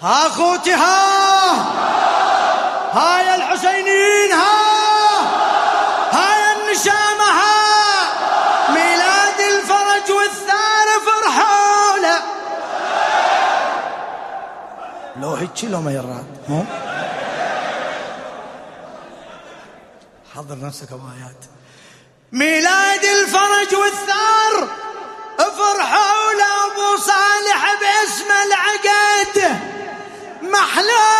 ها أخوتي ها! ها يا الحسينيين ها! ها يا النشامة ها! ميلاد الفرج والثار فرحوا له لو هيك لو ما يراد مو؟ حضر نفسك أبو آيات. ميلاد الفرج والثار فرحوا لابو صالح. محلول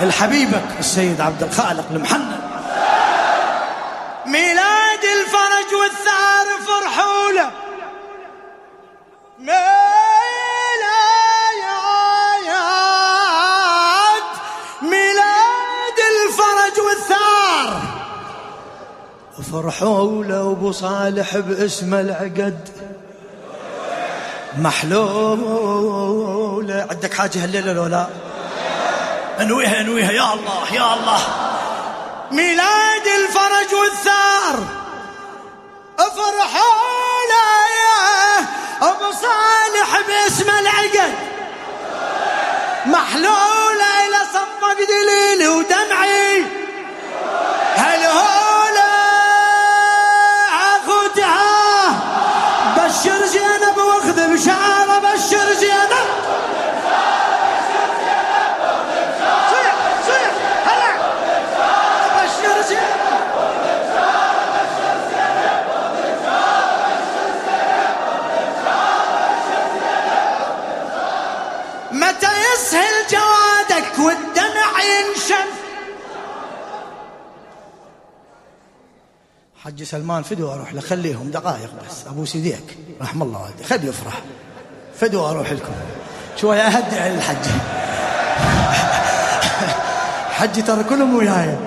الحبيبك السيد عبد الخالق المحنن. ميلاد الفرج والثار فرحوا له ميلاد ميلاد الفرج والثار. فرحوا له ابو صالح باسم العقد. محلول. عندك حاجة هالليلة لو لا؟ أنويها أنويها. يا الله يا الله. ميلاد الفرج والثار. أفرحوا يا أبو صالح باسم العقد. محلولة إلى صفق دليلي ودمعي. هل هولا أخوتها؟ بشر زينب حج سلمان فدوى أروح له خليهم دقائق بس. أبو سيديك رحم الله والدي خذ يفرح. فدوى أروح لكم. شوي على الحج. حجي ترى كلهم وياي.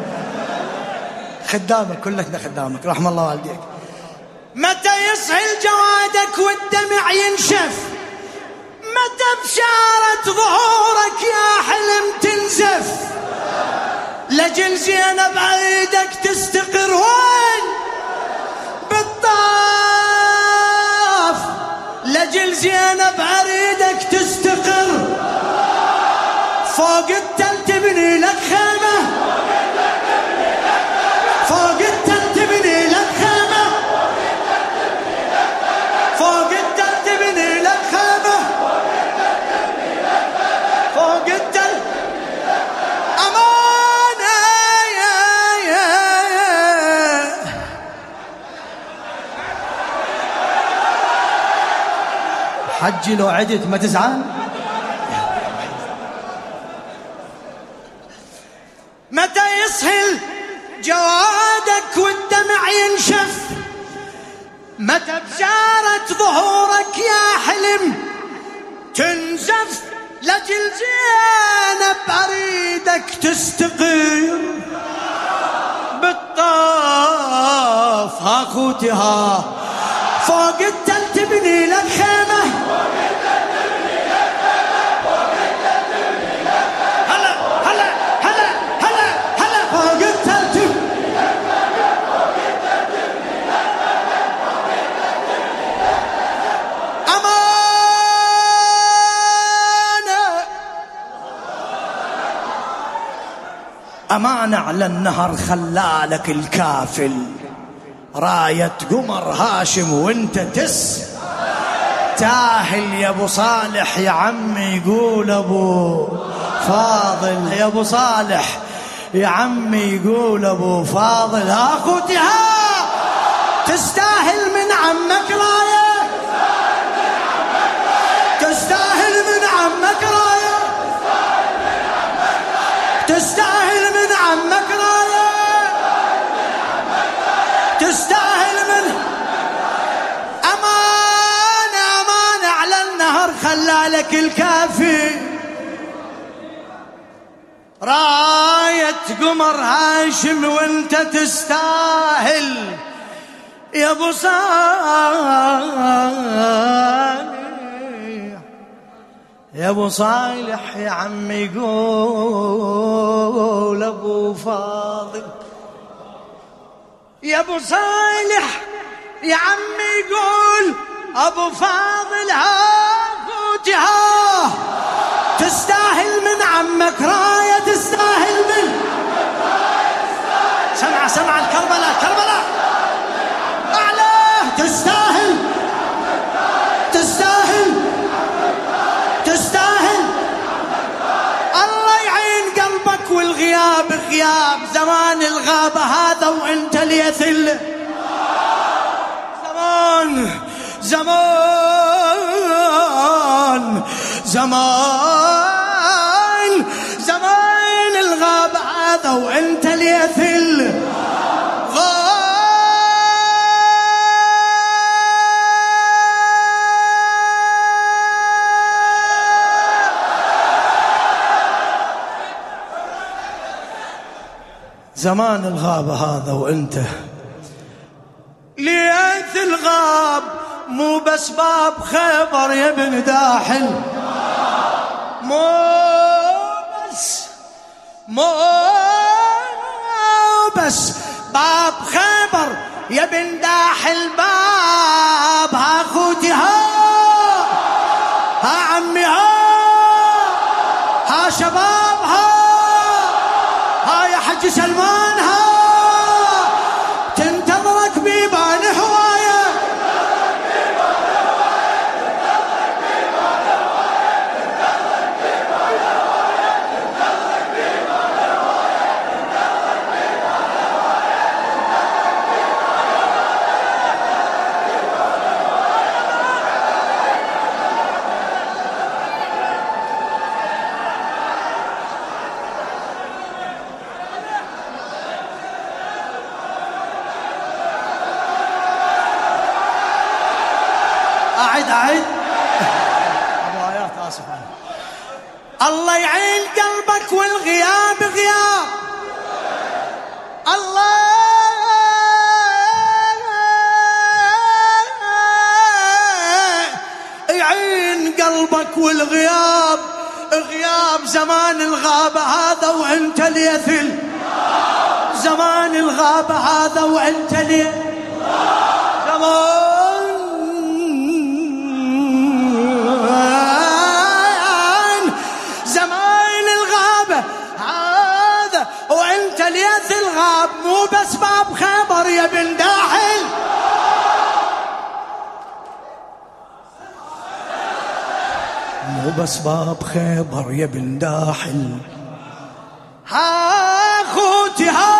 خدامك كلنا خدامك. رحم الله والديك. متى يسهل جوادك والدمع ينشف؟ متى بشارة ظهورك يا حلم تنزف؟ لجل زينب عيدك زينب عريدك تستقر. فوق التل حجي لو عدت ما تزعل؟ متى يسهل جوادك والدمع ينشف؟ متى بشارة ظهورك يا حلم تنزف لجل زينب أريدك تستقير بالطاف ها خوتي ها فوق التل تبني لك خيمة أمانة على النهر خلالك الكافل. راية قمر هاشم وانت تس. تاهل يا أبو صالح يا عمي يقول أبو فاضل. يا أبو صالح يا عمي يقول أبو فاضل. ها أخوتي ها تستاهل من عمك رايه لك الكافي. راية قمر هاشم وانت تستاهل. يا أبو صالح يا أبو صالح يا عمي قول أبو فاضل. يا أبو صالح يا عمي قول أبو فاضل هاخوتي ها تستاهل من عمك راية تستاهل من. سمع سمع الكربلاء كربلاء أعلى تستاهل. تستاهل. تستاهل. الله يعين قلبك والغياب غياب زمان الغابة هذا وإنت اليثل زمان زمان. زمان زمان الغابة هذا وإنت اليثل زمان الغابة هذا وإنت. ليث الغاب مو بس باب خيبر يا ابن داحل. مو بس مو بس باب خيبر يا ابن داحل باب ها خوتي ها ها عمي ها ها شباب ها ها يا حج سلمان ها. أبو آيات آسف أنا الله يعين قلبك والغياب غياب. الله يعين قلبك والغياب. غياب زمان الغابة هذا وانت اليثل زمان الغابة هذا وانت اليثل مو بس باب خيبر يا بن داحل. ها خوتي ها